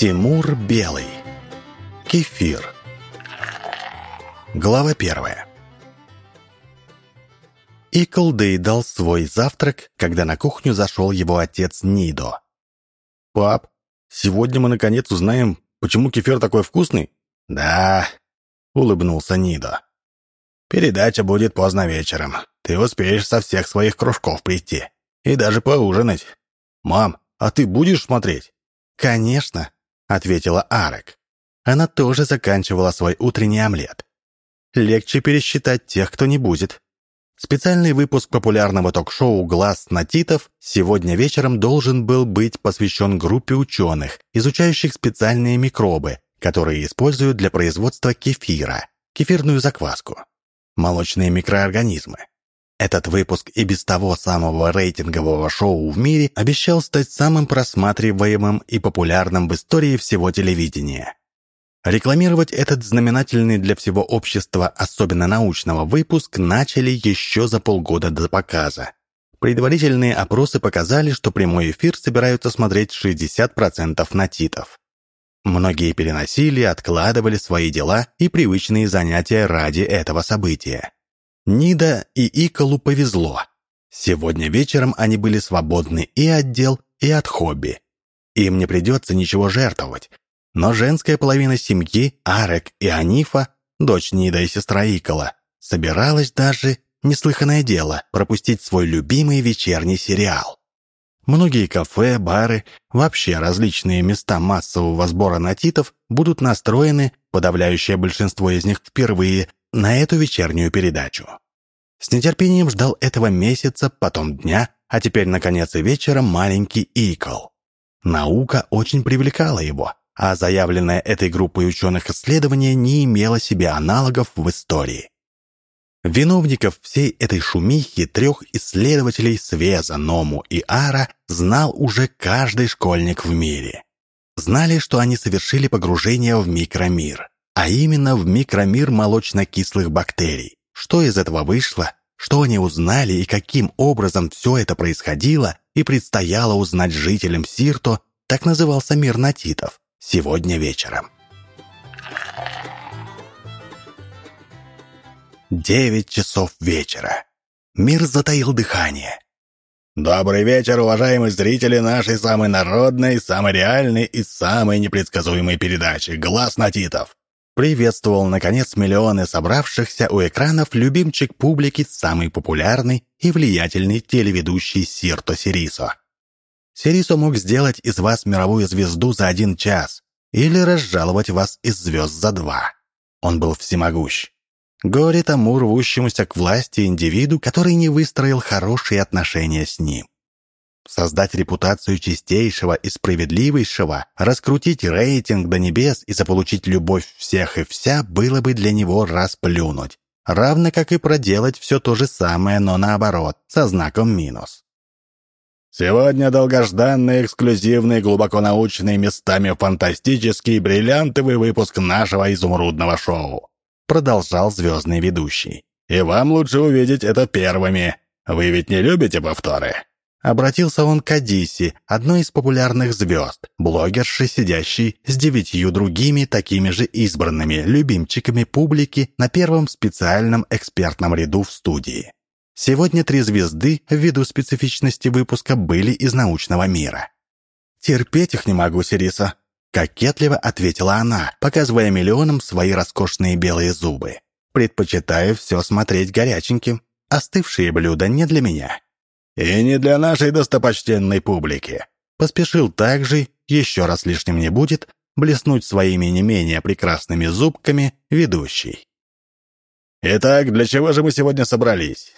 Тимур Белый. Кефир. Глава первая. Икл доедал свой завтрак, когда на кухню зашел его отец Нидо. «Пап, сегодня мы наконец узнаем, почему кефир такой вкусный?» «Да», — улыбнулся Нидо. «Передача будет поздно вечером. Ты успеешь со всех своих кружков прийти. И даже поужинать. Мам, а ты будешь смотреть?» «Конечно», — ответила Арек. Она тоже заканчивала свой утренний омлет. Легче пересчитать тех, кто не будет. Специальный выпуск популярного ток-шоу «Глаз Натитов» сегодня вечером должен был быть посвящен группе ученых, изучающих специальные микробы, которые используют для производства кефира, кефирную закваску. Молочные микроорганизмы. Этот выпуск и без того самого рейтингового шоу в мире обещал стать самым просматриваемым и популярным в истории всего телевидения. Рекламировать этот знаменательный для всего общества, особенно научного, выпуск начали еще за полгода до показа. Предварительные опросы показали, что прямой эфир собираются смотреть 60% натитов. Многие переносили, откладывали свои дела и привычные занятия ради этого события. Нида и Иколу повезло. Сегодня вечером они были свободны и от дел, и от хобби. Им не придется ничего жертвовать. Но женская половина семьи, Арек и Анифа, дочь Нида и сестра Икола, собиралась даже, неслыханное дело, пропустить свой любимый вечерний сериал. Многие кафе, бары, вообще различные места массового сбора натитов будут настроены, подавляющее большинство из них впервые, на эту вечернюю передачу. С нетерпением ждал этого месяца, потом дня, а теперь, наконец, и вечера маленький Икл. Наука очень привлекала его, а заявленное этой группой ученых исследование не имело себе аналогов в истории. Виновников всей этой шумихи трех исследователей Свеза, Ному и Ара знал уже каждый школьник в мире. Знали, что они совершили погружение в микромир а именно в микромир молочно-кислых бактерий. Что из этого вышло, что они узнали и каким образом все это происходило, и предстояло узнать жителям Сирто, так назывался мир натитов, сегодня вечером. Девять часов вечера. Мир затаил дыхание. Добрый вечер, уважаемые зрители нашей самой народной, самой реальной и самой непредсказуемой передачи «Глаз натитов». Приветствовал, наконец, миллионы собравшихся у экранов любимчик публики самый популярный и влиятельный телеведущий Сирто Сирисо. Сирисо мог сделать из вас мировую звезду за один час или разжаловать вас из звезд за два. Он был всемогущ. Горе тому рвущемуся к власти индивиду, который не выстроил хорошие отношения с ним создать репутацию чистейшего и справедливейшего, раскрутить рейтинг до небес и заполучить любовь всех и вся было бы для него расплюнуть. Равно как и проделать все то же самое, но наоборот, со знаком минус. Сегодня долгожданный, эксклюзивный, глубоко научный, местами фантастический, бриллиантовый выпуск нашего изумрудного шоу. Продолжал звездный ведущий. И вам лучше увидеть это первыми. Вы ведь не любите повторы? Обратился он к Адисе, одной из популярных звезд, блогерши, сидящей с девятью другими такими же избранными любимчиками публики на первом специальном экспертном ряду в студии. Сегодня три звезды, ввиду специфичности выпуска, были из научного мира. «Терпеть их не могу, Сириса», — кокетливо ответила она, показывая миллионам свои роскошные белые зубы. «Предпочитаю все смотреть горяченьким. Остывшие блюда не для меня». И не для нашей достопочтенной публики. Поспешил также, еще раз лишним не будет, блеснуть своими не менее прекрасными зубками ведущий. Итак, для чего же мы сегодня собрались?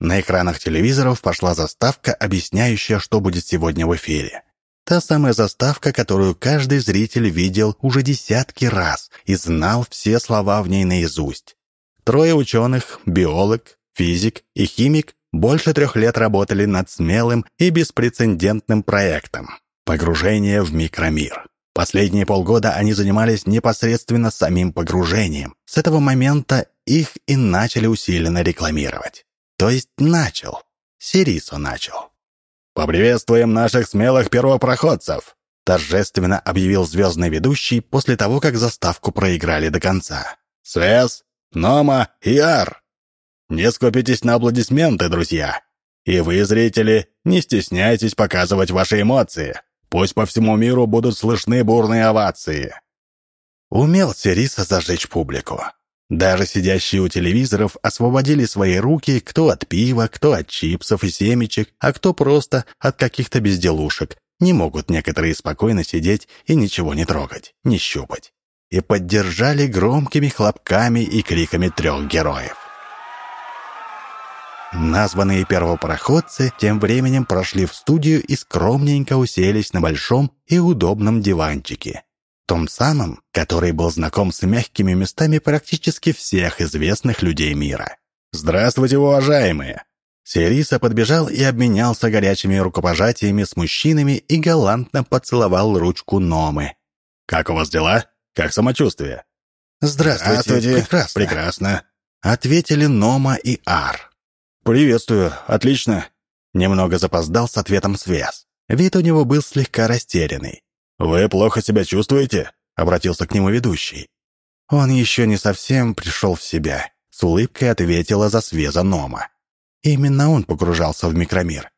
На экранах телевизоров пошла заставка, объясняющая, что будет сегодня в эфире. Та самая заставка, которую каждый зритель видел уже десятки раз и знал все слова в ней наизусть. Трое ученых, биолог, физик и химик больше трех лет работали над смелым и беспрецедентным проектом – погружение в микромир. Последние полгода они занимались непосредственно самим погружением. С этого момента их и начали усиленно рекламировать. То есть начал. Сирисо начал. «Поприветствуем наших смелых первопроходцев!» торжественно объявил звездный ведущий после того, как заставку проиграли до конца. «Свес, Нома и Ар! Не скупитесь на аплодисменты, друзья! И вы, зрители, не стесняйтесь показывать ваши эмоции. Пусть по всему миру будут слышны бурные овации». Умел Сириса зажечь публику. Даже сидящие у телевизоров освободили свои руки кто от пива, кто от чипсов и семечек, а кто просто от каких-то безделушек. Не могут некоторые спокойно сидеть и ничего не трогать, не щупать. И поддержали громкими хлопками и криками трех героев. Названные первопроходцы тем временем прошли в студию и скромненько уселись на большом и удобном диванчике, том самом, который был знаком с мягкими местами практически всех известных людей мира. «Здравствуйте, уважаемые!» Сириса подбежал и обменялся горячими рукопожатиями с мужчинами и галантно поцеловал ручку Номы. «Как у вас дела? Как самочувствие?» «Здравствуйте. Здравствуйте. Прекрасно». Прекрасно. Ответили Нома и Ар. «Приветствую. Отлично». Немного запоздал с ответом Связ. Вид у него был слегка растерянный. «Вы плохо себя чувствуете?» — обратился к нему ведущий. Он еще не совсем пришел в себя. С улыбкой ответила за свеза Нома. Именно он погружался в микромир.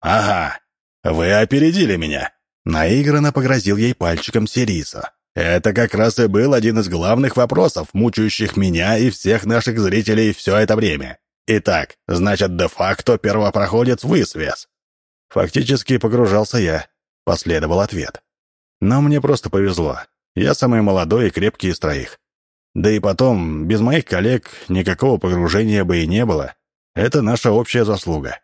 «Ага, вы опередили меня!» Наигранно погрозил ей пальчиком Сириса. «Это как раз и был один из главных вопросов, мучающих меня и всех наших зрителей все это время. Итак, значит, де-факто первопроходец вы, Свес?» «Фактически погружался я», — последовал ответ. Но мне просто повезло. Я самый молодой и крепкий из троих. Да и потом, без моих коллег никакого погружения бы и не было. Это наша общая заслуга.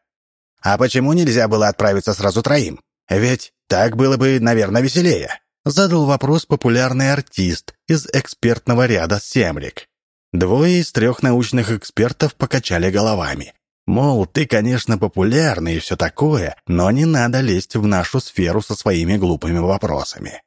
А почему нельзя было отправиться сразу троим? Ведь так было бы, наверное, веселее. Задал вопрос популярный артист из экспертного ряда «Семрик». Двое из трех научных экспертов покачали головами. Мол, ты, конечно, популярный и все такое, но не надо лезть в нашу сферу со своими глупыми вопросами.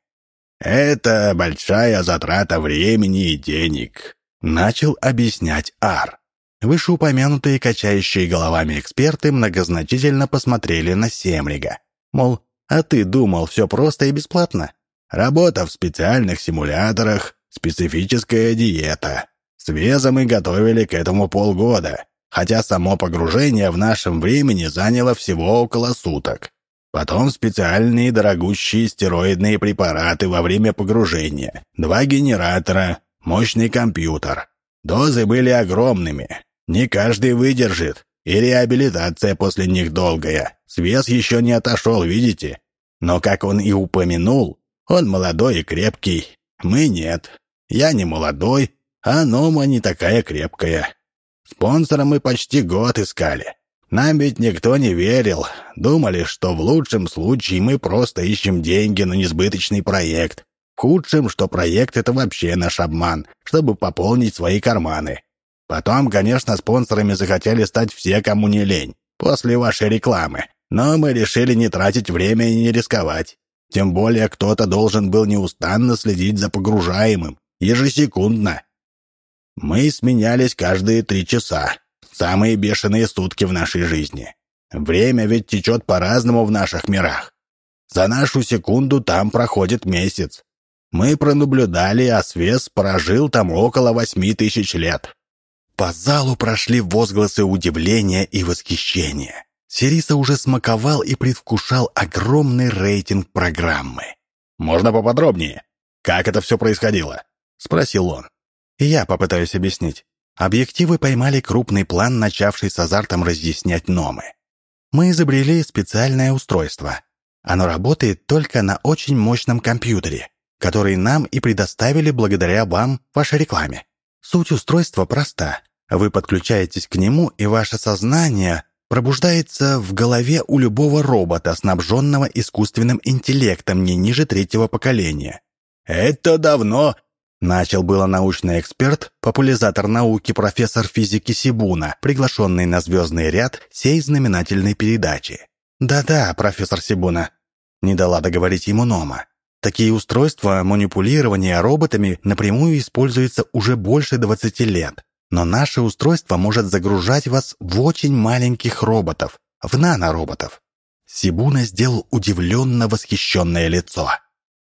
«Это большая затрата времени и денег», — начал объяснять Ар. Вышеупомянутые качающие головами эксперты многозначительно посмотрели на Семрига. Мол, а ты думал, все просто и бесплатно? Работа в специальных симуляторах, специфическая диета. С везом мы готовили к этому полгода хотя само погружение в нашем времени заняло всего около суток. Потом специальные дорогущие стероидные препараты во время погружения, два генератора, мощный компьютер. Дозы были огромными, не каждый выдержит, и реабилитация после них долгая. Свес еще не отошел, видите? Но, как он и упомянул, он молодой и крепкий. Мы нет. Я не молодой, а Нома не такая крепкая. Спонсора мы почти год искали. Нам ведь никто не верил. Думали, что в лучшем случае мы просто ищем деньги на несбыточный проект. В худшем, что проект — это вообще наш обман, чтобы пополнить свои карманы. Потом, конечно, спонсорами захотели стать все, кому не лень, после вашей рекламы. Но мы решили не тратить время и не рисковать. Тем более кто-то должен был неустанно следить за погружаемым, ежесекундно, мы сменялись каждые три часа. Самые бешеные сутки в нашей жизни. Время ведь течет по-разному в наших мирах. За нашу секунду там проходит месяц. Мы пронаблюдали, а Свес прожил там около восьми тысяч лет. По залу прошли возгласы удивления и восхищения. Сириса уже смаковал и предвкушал огромный рейтинг программы. «Можно поподробнее? Как это все происходило?» — спросил он. Я попытаюсь объяснить. Объективы поймали крупный план, начавший с азартом разъяснять номы. Мы изобрели специальное устройство. Оно работает только на очень мощном компьютере, который нам и предоставили благодаря вам, вашей рекламе. Суть устройства проста. Вы подключаетесь к нему, и ваше сознание пробуждается в голове у любого робота, снабженного искусственным интеллектом не ниже третьего поколения. «Это давно Начал было научный эксперт, популяризатор науки профессор физики Сибуна, приглашенный на звездный ряд сей знаменательной передачи. «Да-да, профессор Сибуна», — не дала договорить ему Нома. «Такие устройства манипулирования роботами напрямую используются уже больше 20 лет. Но наше устройство может загружать вас в очень маленьких роботов, в нанороботов». Сибуна сделал удивленно восхищенное лицо.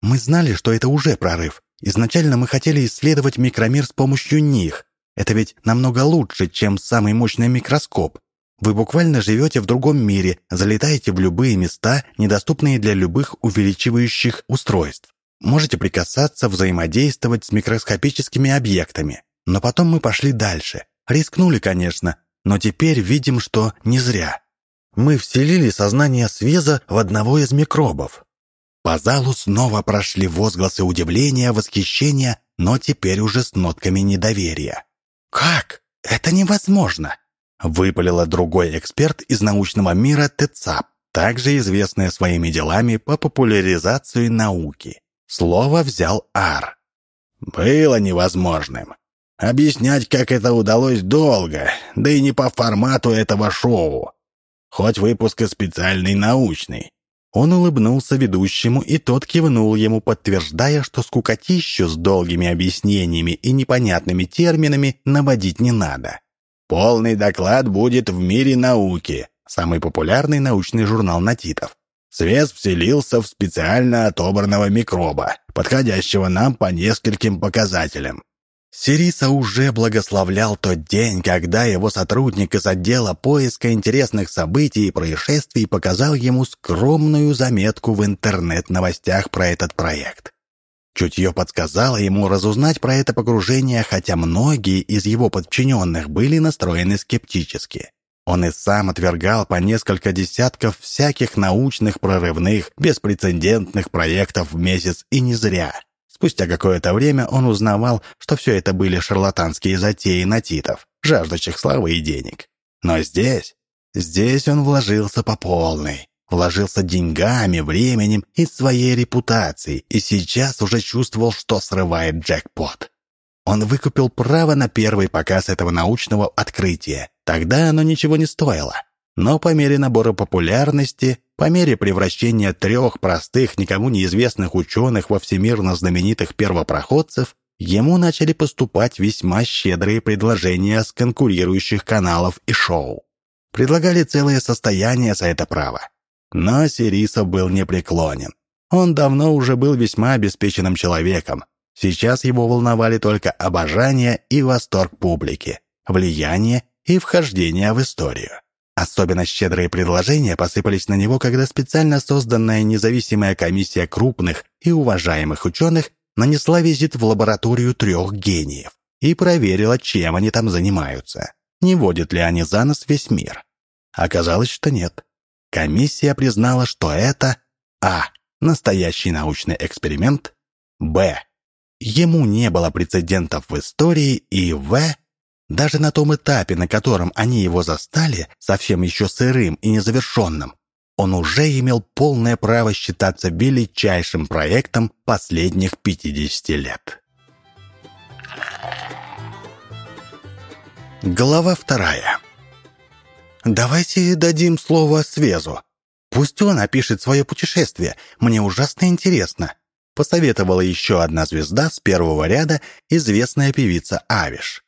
Мы знали, что это уже прорыв. Изначально мы хотели исследовать микромир с помощью них. Это ведь намного лучше, чем самый мощный микроскоп. Вы буквально живете в другом мире, залетаете в любые места, недоступные для любых увеличивающих устройств. Можете прикасаться, взаимодействовать с микроскопическими объектами. Но потом мы пошли дальше. Рискнули, конечно, но теперь видим, что не зря. Мы вселили сознание Свеза в одного из микробов. По залу снова прошли возгласы удивления, восхищения, но теперь уже с нотками недоверия. «Как? Это невозможно!» выпалила другой эксперт из научного мира ТЦАП, также известная своими делами по популяризации науки. Слово взял Ар. «Было невозможным. Объяснять, как это удалось, долго, да и не по формату этого шоу. Хоть выпуск и специальный научный. Он улыбнулся ведущему, и тот кивнул ему, подтверждая, что скукотищу с долгими объяснениями и непонятными терминами наводить не надо. Полный доклад будет в «Мире науки», самый популярный научный журнал натитов. Свес вселился в специально отобранного микроба, подходящего нам по нескольким показателям. Сириса уже благословлял тот день, когда его сотрудник из отдела поиска интересных событий и происшествий показал ему скромную заметку в интернет-новостях про этот проект. Чутье подсказало ему разузнать про это погружение, хотя многие из его подчиненных были настроены скептически. Он и сам отвергал по несколько десятков всяких научных прорывных, беспрецедентных проектов в месяц и не зря – Спустя какое-то время он узнавал, что все это были шарлатанские затеи натитов, жаждущих славы и денег. Но здесь, здесь он вложился по полной. Вложился деньгами, временем и своей репутацией, и сейчас уже чувствовал, что срывает джекпот. Он выкупил право на первый показ этого научного открытия. Тогда оно ничего не стоило. Но по мере набора популярности по мере превращения трех простых, никому неизвестных ученых во всемирно знаменитых первопроходцев, ему начали поступать весьма щедрые предложения с конкурирующих каналов и шоу. Предлагали целое состояние за это право. Но Сирисов был непреклонен. Он давно уже был весьма обеспеченным человеком. Сейчас его волновали только обожание и восторг публики, влияние и вхождение в историю. Особенно щедрые предложения посыпались на него, когда специально созданная независимая комиссия крупных и уважаемых ученых нанесла визит в лабораторию трех гениев и проверила, чем они там занимаются. Не водят ли они за нос весь мир? Оказалось, что нет. Комиссия признала, что это А. Настоящий научный эксперимент Б. Ему не было прецедентов в истории и В. Даже на том этапе, на котором они его застали, совсем еще сырым и незавершенным, он уже имел полное право считаться величайшим проектом последних 50 лет. Глава вторая. «Давайте дадим слово Свезу. Пусть он опишет свое путешествие. Мне ужасно интересно», — посоветовала еще одна звезда с первого ряда, известная певица Авиш.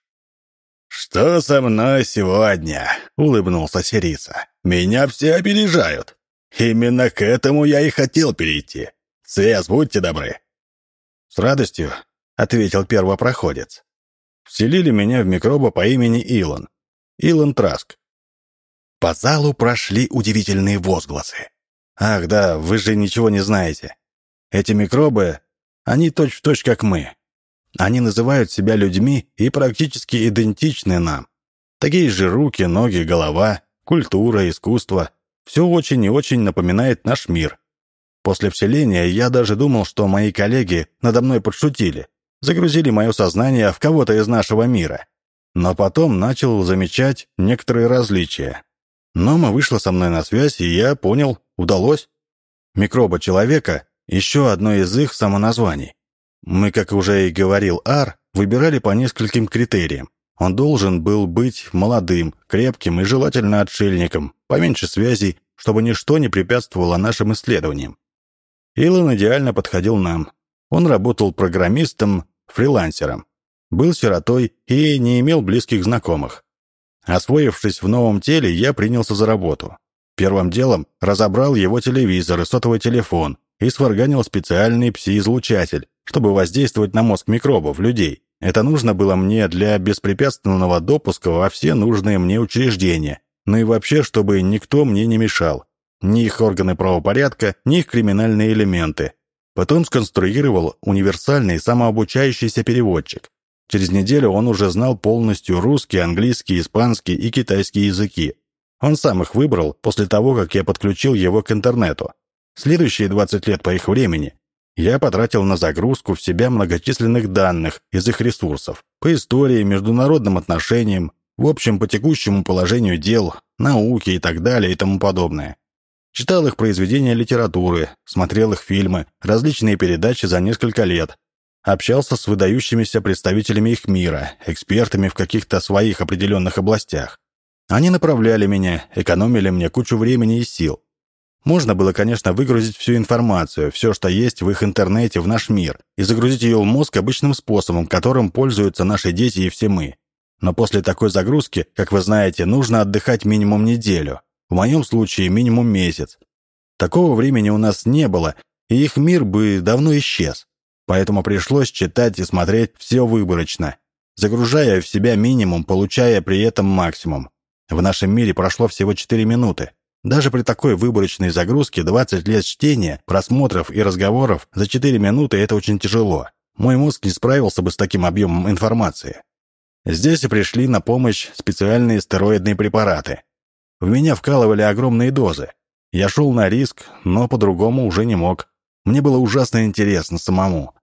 «Что со мной сегодня?» — улыбнулся Сириса. «Меня все опережают. Именно к этому я и хотел перейти. Связь, будьте добры». «С радостью», — ответил первопроходец. «Вселили меня в микроба по имени Илон. Илон Траск». По залу прошли удивительные возгласы. «Ах да, вы же ничего не знаете. Эти микробы, они точь-в-точь точь как мы. Они называют себя людьми и практически идентичны нам. Такие же руки, ноги, голова, культура, искусство. Все очень и очень напоминает наш мир. После вселения я даже думал, что мои коллеги надо мной подшутили, загрузили мое сознание в кого-то из нашего мира. Но потом начал замечать некоторые различия. Нома вышла со мной на связь, и я понял, удалось. Микроба человека — еще одно из их самоназваний. Мы, как уже и говорил Ар, выбирали по нескольким критериям. Он должен был быть молодым, крепким и желательно отшельником, поменьше связей, чтобы ничто не препятствовало нашим исследованиям. Илон идеально подходил нам. Он работал программистом, фрилансером, был сиротой и не имел близких знакомых. Освоившись в новом теле, я принялся за работу. Первым делом разобрал его телевизор и сотовый телефон, и сварганил специальный пси-излучатель, чтобы воздействовать на мозг микробов людей. Это нужно было мне для беспрепятственного допуска во все нужные мне учреждения, ну и вообще, чтобы никто мне не мешал. Ни их органы правопорядка, ни их криминальные элементы. Потом сконструировал универсальный самообучающийся переводчик. Через неделю он уже знал полностью русский, английский, испанский и китайский языки. Он сам их выбрал после того, как я подключил его к интернету. Следующие 20 лет по их времени я потратил на загрузку в себя многочисленных данных из их ресурсов по истории, международным отношениям, в общем, по текущему положению дел, науке и так далее и тому подобное. Читал их произведения литературы, смотрел их фильмы, различные передачи за несколько лет, общался с выдающимися представителями их мира, экспертами в каких-то своих определенных областях. Они направляли меня, экономили мне кучу времени и сил. Можно было, конечно, выгрузить всю информацию, все, что есть в их интернете, в наш мир, и загрузить ее в мозг обычным способом, которым пользуются наши дети и все мы. Но после такой загрузки, как вы знаете, нужно отдыхать минимум неделю. В моем случае минимум месяц. Такого времени у нас не было, и их мир бы давно исчез. Поэтому пришлось читать и смотреть все выборочно, загружая в себя минимум, получая при этом максимум. В нашем мире прошло всего 4 минуты. Даже при такой выборочной загрузке 20 лет чтения, просмотров и разговоров за 4 минуты это очень тяжело. Мой мозг не справился бы с таким объемом информации. Здесь и пришли на помощь специальные стероидные препараты. В меня вкалывали огромные дозы. Я шел на риск, но по-другому уже не мог. Мне было ужасно интересно самому.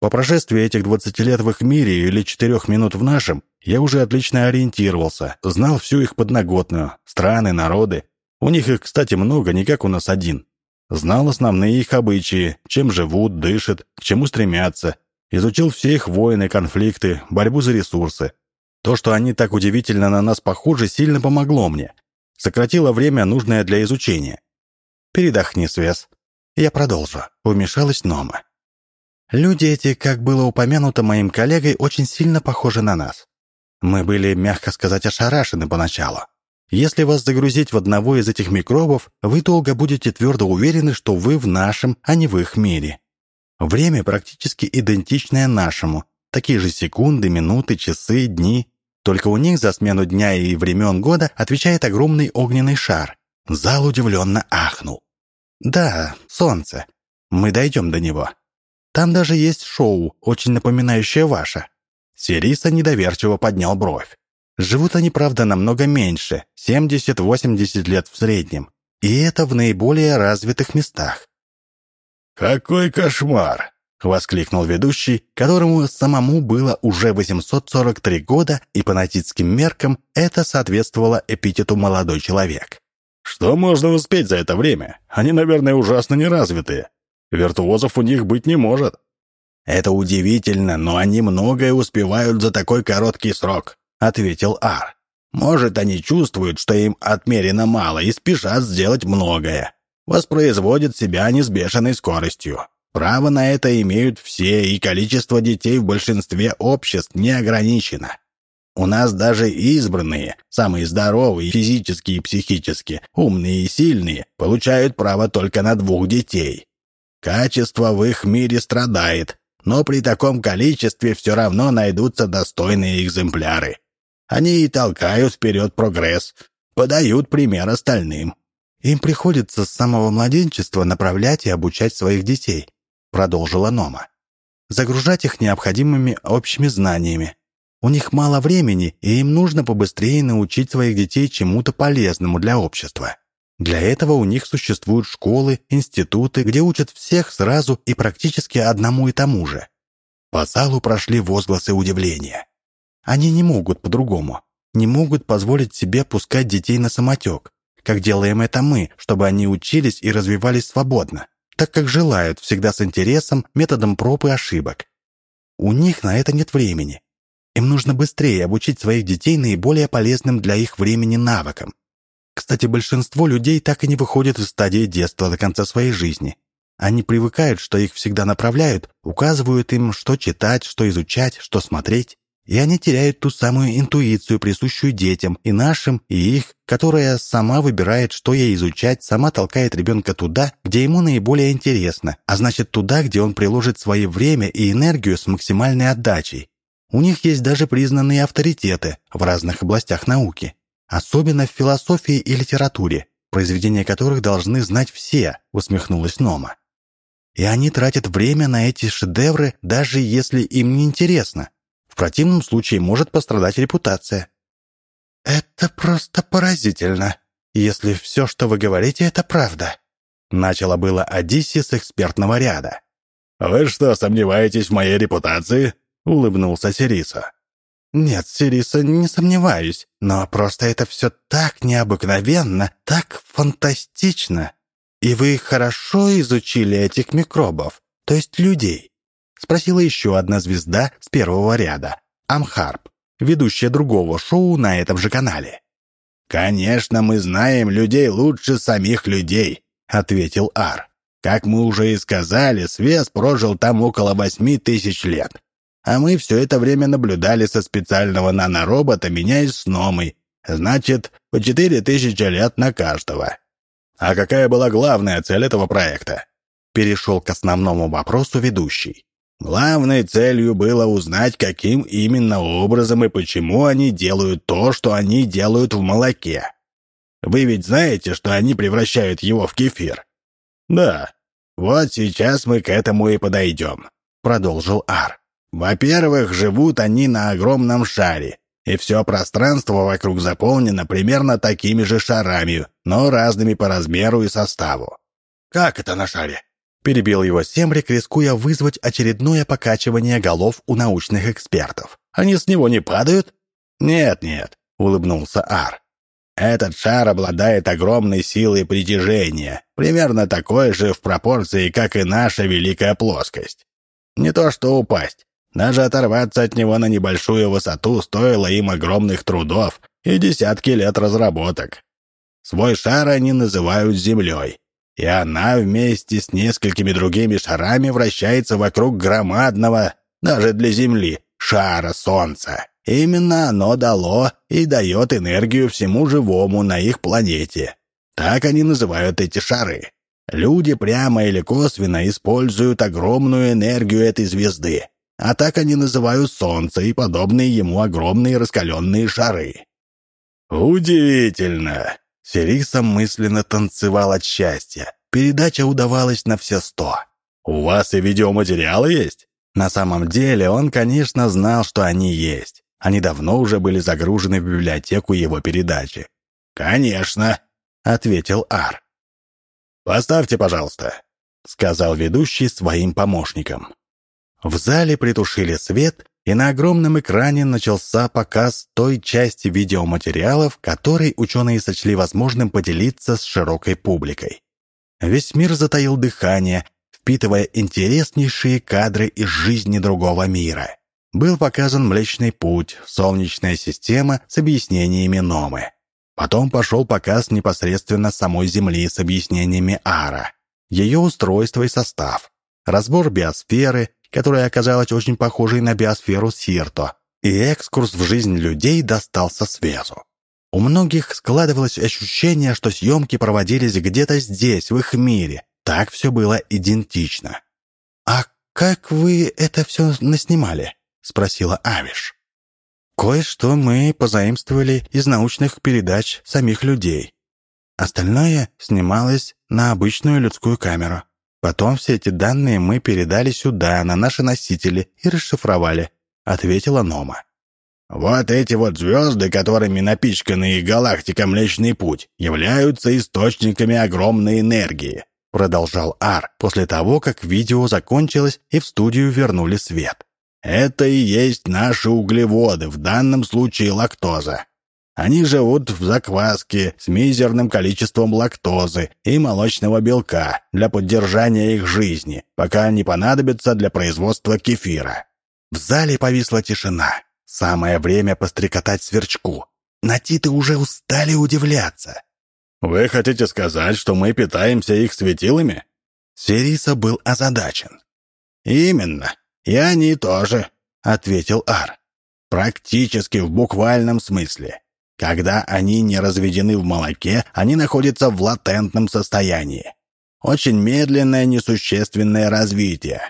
По прошествии этих 20 лет в их мире или 4 минут в нашем, я уже отлично ориентировался, знал всю их подноготную, страны, народы. У них их, кстати, много, не как у нас один. Знал основные их обычаи, чем живут, дышат, к чему стремятся. Изучил все их войны, конфликты, борьбу за ресурсы. То, что они так удивительно на нас похожи, сильно помогло мне. Сократило время, нужное для изучения. «Передохни, Свес», я продолжу. Вмешалась Нома. Люди эти, как было упомянуто моим коллегой, очень сильно похожи на нас. Мы были, мягко сказать, ошарашены поначалу. Если вас загрузить в одного из этих микробов, вы долго будете твердо уверены, что вы в нашем, а не в их мире. Время практически идентичное нашему. Такие же секунды, минуты, часы, дни. Только у них за смену дня и времен года отвечает огромный огненный шар. Зал удивленно ахнул. «Да, солнце. Мы дойдем до него. Там даже есть шоу, очень напоминающее ваше». Сириса недоверчиво поднял бровь. Живут они, правда, намного меньше, 70-80 лет в среднем. И это в наиболее развитых местах. «Какой кошмар!» — воскликнул ведущий, которому самому было уже 843 года, и по натитским меркам это соответствовало эпитету «молодой человек». Что можно успеть за это время? Они, наверное, ужасно неразвитые. Виртуозов у них быть не может. Это удивительно, но они многое успевают за такой короткий срок, ответил Ар. Может, они чувствуют, что им отмерено мало и спешат сделать многое. Воспроизводят себя не с бешеной скоростью. Право на это имеют все, и количество детей в большинстве обществ не ограничено. У нас даже избранные, самые здоровые физически и психически, умные и сильные, получают право только на двух детей. Качество в их мире страдает, но при таком количестве все равно найдутся достойные экземпляры. Они и толкают вперед прогресс, подают пример остальным. Им приходится с самого младенчества направлять и обучать своих детей, продолжила Нома. Загружать их необходимыми общими знаниями, у них мало времени, и им нужно побыстрее научить своих детей чему-то полезному для общества. Для этого у них существуют школы, институты, где учат всех сразу и практически одному и тому же. По залу прошли возгласы удивления. Они не могут по-другому. Не могут позволить себе пускать детей на самотек, как делаем это мы, чтобы они учились и развивались свободно, так как желают, всегда с интересом, методом проб и ошибок. У них на это нет времени, им нужно быстрее обучить своих детей наиболее полезным для их времени навыкам. Кстати, большинство людей так и не выходят из стадии детства до конца своей жизни. Они привыкают, что их всегда направляют, указывают им, что читать, что изучать, что смотреть. И они теряют ту самую интуицию, присущую детям, и нашим, и их, которая сама выбирает, что ей изучать, сама толкает ребенка туда, где ему наиболее интересно, а значит туда, где он приложит свое время и энергию с максимальной отдачей. У них есть даже признанные авторитеты в разных областях науки, особенно в философии и литературе, произведения которых должны знать все, усмехнулась Нома. И они тратят время на эти шедевры, даже если им не интересно противном случае может пострадать репутация. «Это просто поразительно, если все, что вы говорите, это правда», начало было Одиссе с экспертного ряда. «Вы что, сомневаетесь в моей репутации?» улыбнулся Сириса. «Нет, Сириса, не сомневаюсь, но просто это все так необыкновенно, так фантастично. И вы хорошо изучили этих микробов, то есть людей. — спросила еще одна звезда с первого ряда, Амхарп, ведущая другого шоу на этом же канале. «Конечно, мы знаем людей лучше самих людей», — ответил Ар. «Как мы уже и сказали, Свес прожил там около восьми тысяч лет. А мы все это время наблюдали со специального наноробота, меняясь с Номой. Значит, по четыре тысячи лет на каждого». «А какая была главная цель этого проекта?» Перешел к основному вопросу ведущий. Главной целью было узнать, каким именно образом и почему они делают то, что они делают в молоке. Вы ведь знаете, что они превращают его в кефир? Да. Вот сейчас мы к этому и подойдем, продолжил Ар. Во-первых, живут они на огромном шаре, и все пространство вокруг заполнено примерно такими же шарами, но разными по размеру и составу. Как это на шаре? Перебил его Семрик, рискуя вызвать очередное покачивание голов у научных экспертов. «Они с него не падают?» «Нет-нет», — улыбнулся Ар. «Этот шар обладает огромной силой притяжения, примерно такой же в пропорции, как и наша великая плоскость. Не то что упасть. Даже оторваться от него на небольшую высоту стоило им огромных трудов и десятки лет разработок. Свой шар они называют Землей, и она вместе с несколькими другими шарами вращается вокруг громадного, даже для Земли, шара Солнца. Именно оно дало и дает энергию всему живому на их планете. Так они называют эти шары. Люди прямо или косвенно используют огромную энергию этой звезды, а так они называют Солнце и подобные ему огромные раскаленные шары. «Удивительно!» Сириса мысленно танцевал от счастья. Передача удавалась на все сто. «У вас и видеоматериалы есть?» На самом деле он, конечно, знал, что они есть. Они давно уже были загружены в библиотеку его передачи. «Конечно», — ответил Ар. «Поставьте, пожалуйста», — сказал ведущий своим помощникам. В зале притушили свет, и на огромном экране начался показ той части видеоматериалов, который ученые сочли возможным поделиться с широкой публикой. Весь мир затаил дыхание, впитывая интереснейшие кадры из жизни другого мира. Был показан Млечный Путь, Солнечная система с объяснениями Номы. Потом пошел показ непосредственно самой Земли с объяснениями Ара, ее устройство и состав, разбор биосферы, которая оказалась очень похожей на биосферу Сирто, и экскурс в жизнь людей достался Свезу. У многих складывалось ощущение, что съемки проводились где-то здесь, в их мире. Так все было идентично. «А как вы это все наснимали?» — спросила Авиш. «Кое-что мы позаимствовали из научных передач самих людей. Остальное снималось на обычную людскую камеру. Потом все эти данные мы передали сюда, на наши носители, и расшифровали», — ответила Нома. Вот эти вот звезды, которыми напичкана их галактика Млечный Путь, являются источниками огромной энергии», — продолжал Ар после того, как видео закончилось и в студию вернули свет. «Это и есть наши углеводы, в данном случае лактоза. Они живут в закваске с мизерным количеством лактозы и молочного белка для поддержания их жизни, пока не понадобятся для производства кефира». В зале повисла тишина. Самое время пострекотать сверчку. Натиты уже устали удивляться. «Вы хотите сказать, что мы питаемся их светилами?» Сириса был озадачен. «Именно. И они тоже», — ответил Ар. Практически в буквальном смысле. Когда они не разведены в молоке, они находятся в латентном состоянии. Очень медленное несущественное развитие.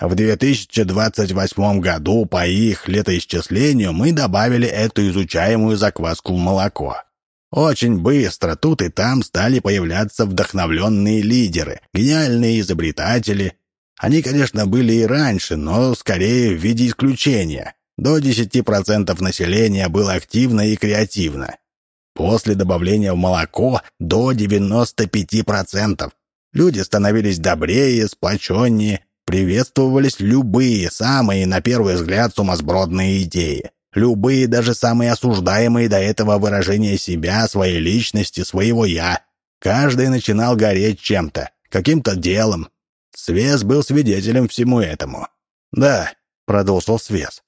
В 2028 году по их летоисчислению мы добавили эту изучаемую закваску в молоко. Очень быстро тут и там стали появляться вдохновленные лидеры, гениальные изобретатели. Они, конечно, были и раньше, но скорее в виде исключения. До 10% населения было активно и креативно. После добавления в молоко до 95%. Люди становились добрее, сплоченнее, приветствовались любые, самые, на первый взгляд, сумасбродные идеи. Любые, даже самые осуждаемые до этого выражения себя, своей личности, своего «я». Каждый начинал гореть чем-то, каким-то делом. Свес был свидетелем всему этому. «Да», — продолжил Свес, —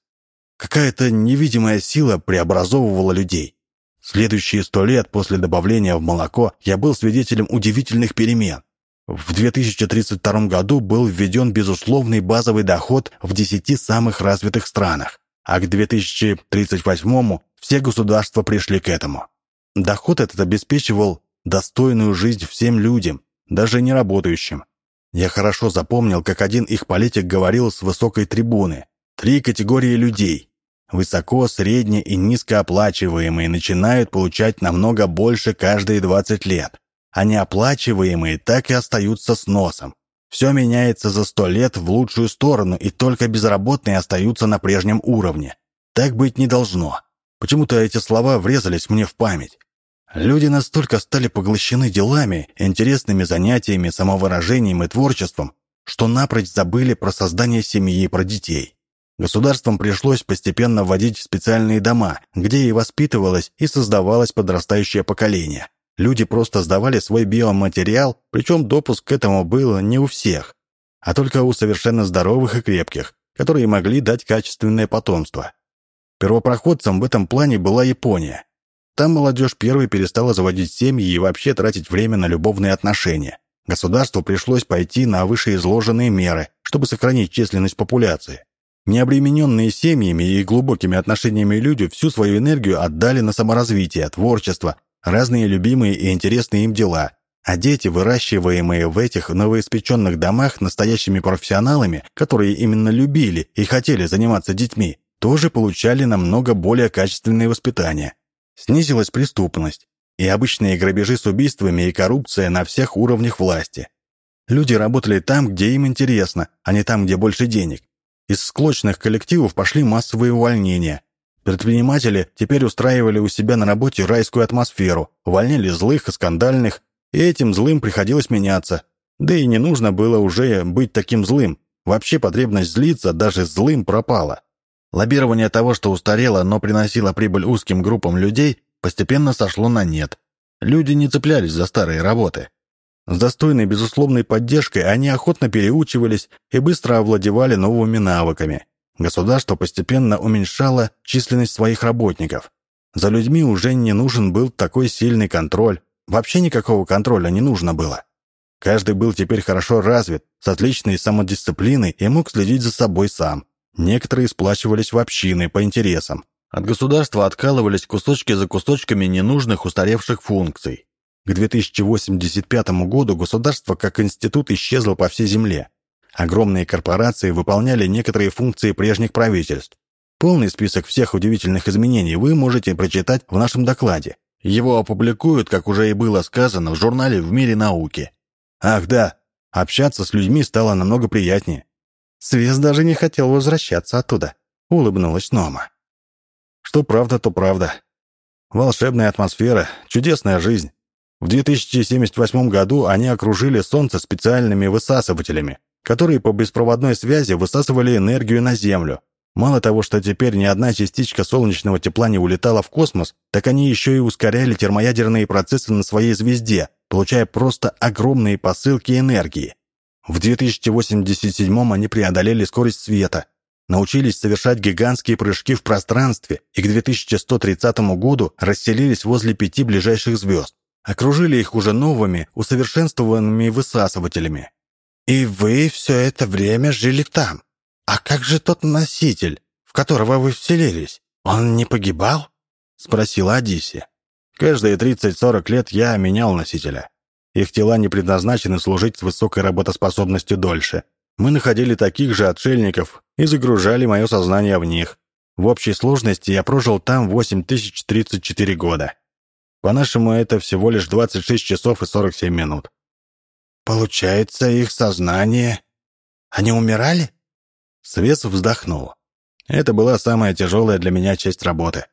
«какая-то невидимая сила преобразовывала людей. Следующие сто лет после добавления в молоко я был свидетелем удивительных перемен. В 2032 году был введен безусловный базовый доход в десяти самых развитых странах а к 2038-му все государства пришли к этому. Доход этот обеспечивал достойную жизнь всем людям, даже не работающим. Я хорошо запомнил, как один их политик говорил с высокой трибуны. Три категории людей. Высоко, средне и низкооплачиваемые начинают получать намного больше каждые 20 лет, а неоплачиваемые так и остаются с носом. Все меняется за сто лет в лучшую сторону, и только безработные остаются на прежнем уровне. Так быть не должно. Почему-то эти слова врезались мне в память. Люди настолько стали поглощены делами, интересными занятиями, самовыражением и творчеством, что напрочь забыли про создание семьи и про детей. Государствам пришлось постепенно вводить специальные дома, где и воспитывалось, и создавалось подрастающее поколение. Люди просто сдавали свой биоматериал, причем допуск к этому был не у всех, а только у совершенно здоровых и крепких, которые могли дать качественное потомство. Первопроходцем в этом плане была Япония. Там молодежь первой перестала заводить семьи и вообще тратить время на любовные отношения. Государству пришлось пойти на вышеизложенные меры, чтобы сохранить численность популяции. Необремененные семьями и глубокими отношениями люди всю свою энергию отдали на саморазвитие, творчество, разные любимые и интересные им дела, а дети, выращиваемые в этих новоиспеченных домах настоящими профессионалами, которые именно любили и хотели заниматься детьми, тоже получали намного более качественное воспитание. Снизилась преступность и обычные грабежи с убийствами и коррупция на всех уровнях власти. Люди работали там, где им интересно, а не там, где больше денег. Из склочных коллективов пошли массовые увольнения, Предприниматели теперь устраивали у себя на работе райскую атмосферу, увольняли злых и скандальных, и этим злым приходилось меняться. Да и не нужно было уже быть таким злым. Вообще потребность злиться даже злым пропала. Лоббирование того, что устарело, но приносило прибыль узким группам людей, постепенно сошло на нет. Люди не цеплялись за старые работы. С достойной безусловной поддержкой они охотно переучивались и быстро овладевали новыми навыками – Государство постепенно уменьшало численность своих работников. За людьми уже не нужен был такой сильный контроль. Вообще никакого контроля не нужно было. Каждый был теперь хорошо развит, с отличной самодисциплиной и мог следить за собой сам. Некоторые сплачивались в общины по интересам. От государства откалывались кусочки за кусочками ненужных устаревших функций. К 2085 году государство как институт исчезло по всей земле. Огромные корпорации выполняли некоторые функции прежних правительств. Полный список всех удивительных изменений вы можете прочитать в нашем докладе. Его опубликуют, как уже и было сказано, в журнале «В мире науки». Ах да, общаться с людьми стало намного приятнее. Свес даже не хотел возвращаться оттуда, улыбнулась Нома. Что правда, то правда. Волшебная атмосфера, чудесная жизнь. В 2078 году они окружили Солнце специальными высасывателями, которые по беспроводной связи высасывали энергию на Землю. Мало того, что теперь ни одна частичка солнечного тепла не улетала в космос, так они еще и ускоряли термоядерные процессы на своей звезде, получая просто огромные посылки энергии. В 2087 они преодолели скорость света, научились совершать гигантские прыжки в пространстве и к 2130 году расселились возле пяти ближайших звезд. Окружили их уже новыми, усовершенствованными высасывателями. «И вы все это время жили там. А как же тот носитель?» — в которого вы вселились, он не погибал?» — спросила Одиссе. «Каждые 30-40 лет я менял носителя. Их тела не предназначены служить с высокой работоспособностью дольше. Мы находили таких же отшельников и загружали мое сознание в них. В общей сложности я прожил там 8034 года. По-нашему, это всего лишь 26 часов и 47 минут. Получается, их сознание... Они умирали? Свес вздохнул. Это была самая тяжелая для меня часть работы.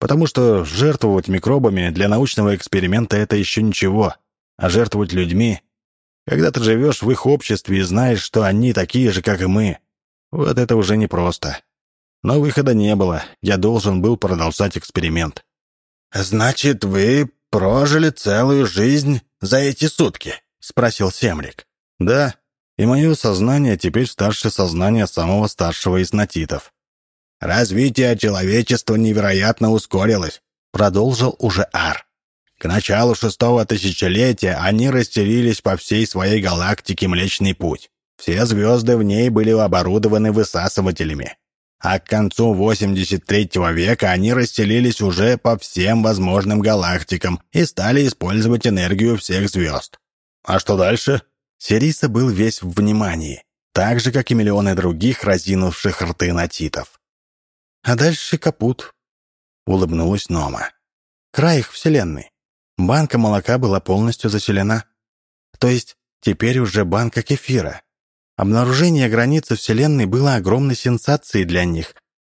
Потому что жертвовать микробами для научного эксперимента — это еще ничего, а жертвовать людьми... Когда ты живешь в их обществе и знаешь, что они такие же, как и мы, вот это уже непросто. Но выхода не было, я должен был продолжать эксперимент. «Значит, вы прожили целую жизнь за эти сутки?» — спросил Семрик. «Да, и мое сознание теперь старше сознания самого старшего из натитов». «Развитие человечества невероятно ускорилось», — продолжил уже Ар. «К началу шестого тысячелетия они расселились по всей своей галактике Млечный Путь. Все звезды в ней были оборудованы высасывателями. А к концу 83 века они расселились уже по всем возможным галактикам и стали использовать энергию всех звезд. А что дальше? Сириса был весь в внимании, так же, как и миллионы других разинувших рты натитов. А дальше капут, улыбнулась Нома. Край их вселенной. Банка молока была полностью заселена. То есть теперь уже банка кефира. Обнаружение границы Вселенной было огромной сенсацией для них.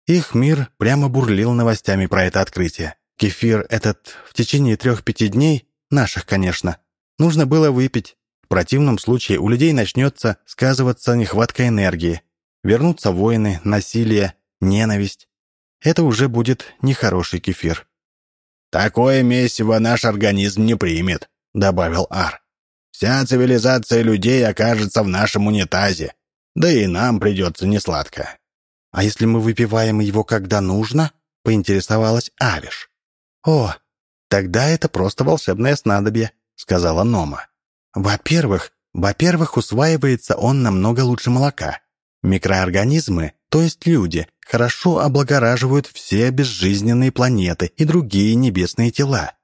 Их мир прямо бурлил новостями про это открытие. Кефир этот в течение трех-пяти дней, наших, конечно, нужно было выпить. В противном случае у людей начнется сказываться нехватка энергии. Вернутся войны, насилие, ненависть. Это уже будет нехороший кефир. «Такое месиво наш организм не примет», — добавил Ар. Вся цивилизация людей окажется в нашем унитазе. Да и нам придется несладко». «А если мы выпиваем его когда нужно?» — поинтересовалась Авиш. «О, тогда это просто волшебное снадобье», — сказала Нома. «Во-первых, во-первых, усваивается он намного лучше молока. Микроорганизмы, то есть люди, хорошо облагораживают все безжизненные планеты и другие небесные тела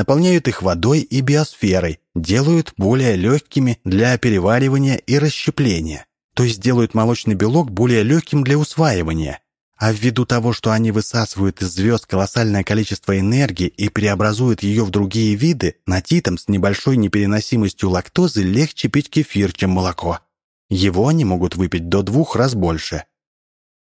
наполняют их водой и биосферой, делают более легкими для переваривания и расщепления, то есть делают молочный белок более легким для усваивания. А ввиду того, что они высасывают из звезд колоссальное количество энергии и преобразуют ее в другие виды, натитам с небольшой непереносимостью лактозы легче пить кефир, чем молоко. Его они могут выпить до двух раз больше.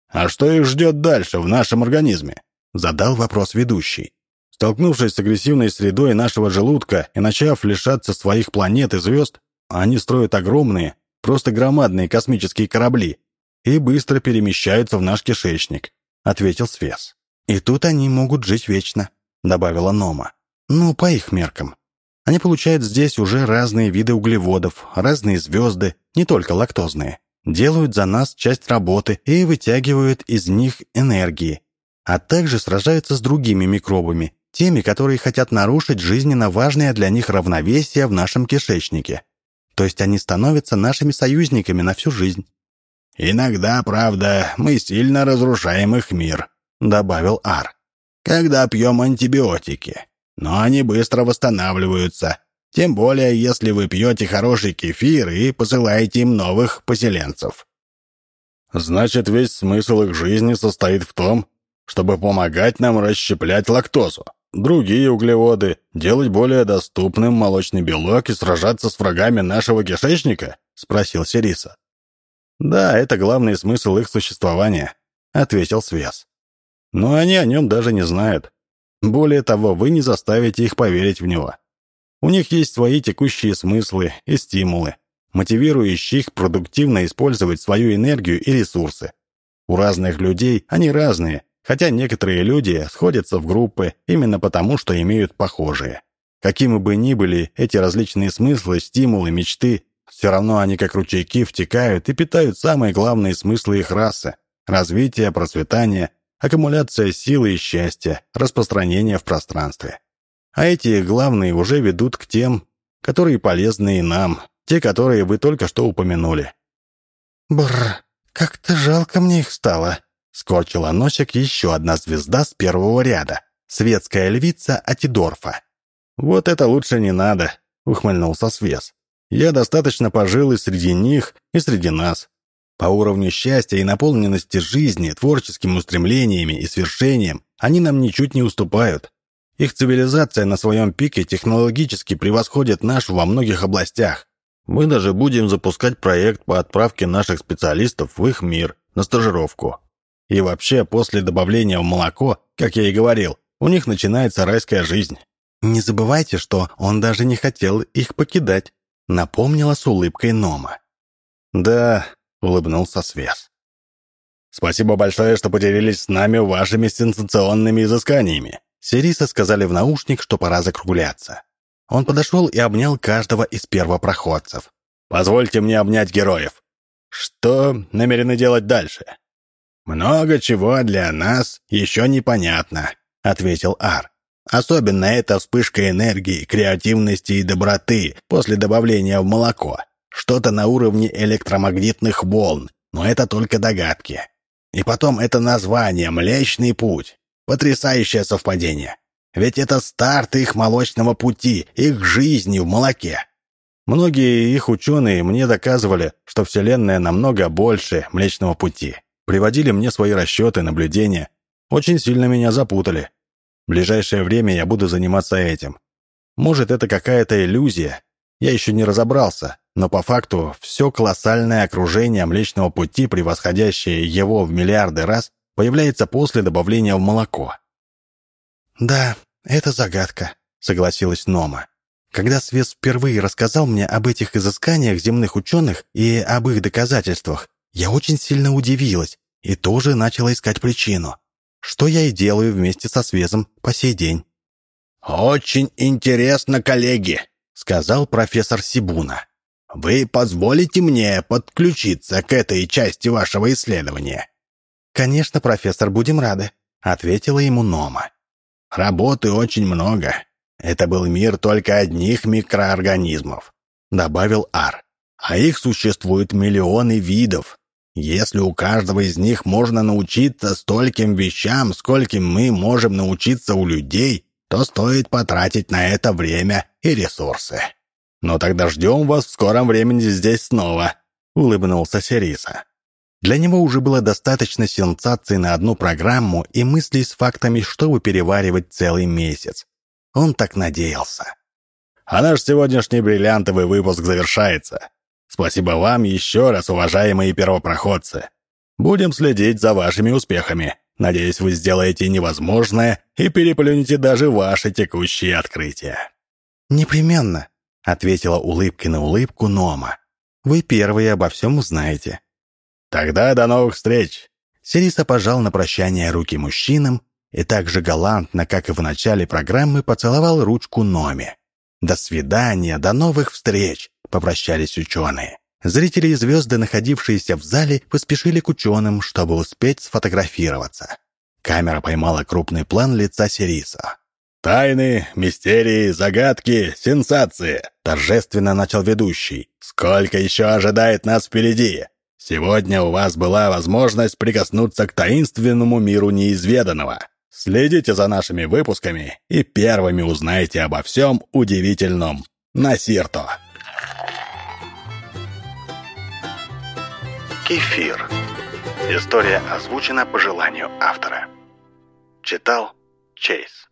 «А что их ждет дальше в нашем организме?» — задал вопрос ведущий. Столкнувшись с агрессивной средой нашего желудка и начав лишаться своих планет и звезд, они строят огромные, просто громадные космические корабли и быстро перемещаются в наш кишечник», — ответил Свес. «И тут они могут жить вечно», — добавила Нома. «Ну, по их меркам. Они получают здесь уже разные виды углеводов, разные звезды, не только лактозные. Делают за нас часть работы и вытягивают из них энергии, а также сражаются с другими микробами, теми, которые хотят нарушить жизненно важное для них равновесие в нашем кишечнике. То есть они становятся нашими союзниками на всю жизнь. «Иногда, правда, мы сильно разрушаем их мир», — добавил Ар. «Когда пьем антибиотики. Но они быстро восстанавливаются. Тем более, если вы пьете хороший кефир и посылаете им новых поселенцев». «Значит, весь смысл их жизни состоит в том, чтобы помогать нам расщеплять лактозу», другие углеводы, делать более доступным молочный белок и сражаться с врагами нашего кишечника?» — спросил Сириса. «Да, это главный смысл их существования», — ответил Свес. «Но они о нем даже не знают. Более того, вы не заставите их поверить в него. У них есть свои текущие смыслы и стимулы, мотивирующие их продуктивно использовать свою энергию и ресурсы. У разных людей они разные, Хотя некоторые люди сходятся в группы именно потому, что имеют похожие. Какими бы ни были эти различные смыслы, стимулы, мечты, все равно они как ручейки втекают и питают самые главные смыслы их расы – развитие, процветание, аккумуляция силы и счастья, распространение в пространстве. А эти главные уже ведут к тем, которые полезны и нам, те, которые вы только что упомянули. Бррр, как-то жалко мне их стало», Скорчила носик еще одна звезда с первого ряда. Светская львица Атидорфа. «Вот это лучше не надо», — ухмыльнулся Свес. «Я достаточно пожил и среди них, и среди нас. По уровню счастья и наполненности жизни, творческими устремлениями и свершением они нам ничуть не уступают. Их цивилизация на своем пике технологически превосходит нашу во многих областях. Мы даже будем запускать проект по отправке наших специалистов в их мир на стажировку. И вообще, после добавления в молоко, как я и говорил, у них начинается райская жизнь. «Не забывайте, что он даже не хотел их покидать», напомнила с улыбкой Нома. «Да», — улыбнулся Свес. «Спасибо большое, что поделились с нами вашими сенсационными изысканиями». Сириса сказали в наушник, что пора закругляться. Он подошел и обнял каждого из первопроходцев. «Позвольте мне обнять героев. Что намерены делать дальше?» «Много чего для нас еще непонятно», — ответил Ар. «Особенно эта вспышка энергии, креативности и доброты после добавления в молоко. Что-то на уровне электромагнитных волн, но это только догадки. И потом это название «Млечный путь». Потрясающее совпадение. Ведь это старт их молочного пути, их жизни в молоке. Многие их ученые мне доказывали, что Вселенная намного больше Млечного пути. Приводили мне свои расчеты, наблюдения. Очень сильно меня запутали. В ближайшее время я буду заниматься этим. Может, это какая-то иллюзия. Я еще не разобрался, но по факту все колоссальное окружение Млечного Пути, превосходящее его в миллиарды раз, появляется после добавления в молоко. «Да, это загадка», — согласилась Нома. «Когда Свес впервые рассказал мне об этих изысканиях земных ученых и об их доказательствах, я очень сильно удивилась и тоже начала искать причину, что я и делаю вместе со Свезом по сей день». «Очень интересно, коллеги», — сказал профессор Сибуна. «Вы позволите мне подключиться к этой части вашего исследования?» «Конечно, профессор, будем рады», — ответила ему Нома. Работы очень много. Это был мир только одних микроорганизмов», — добавил Ар. «А их существует миллионы видов. Если у каждого из них можно научиться стольким вещам, скольким мы можем научиться у людей, то стоит потратить на это время и ресурсы». «Но тогда ждем вас в скором времени здесь снова», — улыбнулся Сериса. Для него уже было достаточно сенсаций на одну программу и мыслей с фактами, чтобы переваривать целый месяц. Он так надеялся. А наш сегодняшний бриллиантовый выпуск завершается. Спасибо вам еще раз, уважаемые первопроходцы. Будем следить за вашими успехами. Надеюсь, вы сделаете невозможное и переплюнете даже ваши текущие открытия. «Непременно», — ответила улыбкой на улыбку Нома. «Вы первые обо всем узнаете». «Тогда до новых встреч!» Сириса пожал на прощание руки мужчинам и так же галантно, как и в начале программы, поцеловал ручку Номи. «До свидания, до новых встреч!» — попрощались ученые. Зрители и звезды, находившиеся в зале, поспешили к ученым, чтобы успеть сфотографироваться. Камера поймала крупный план лица Сириса. «Тайны, мистерии, загадки, сенсации!» — торжественно начал ведущий. «Сколько еще ожидает нас впереди? Сегодня у вас была возможность прикоснуться к таинственному миру неизведанного. Следите за нашими выпусками и первыми узнаете обо всем удивительном на Сирто. Кефир. История озвучена по желанию автора. Читал Чейз.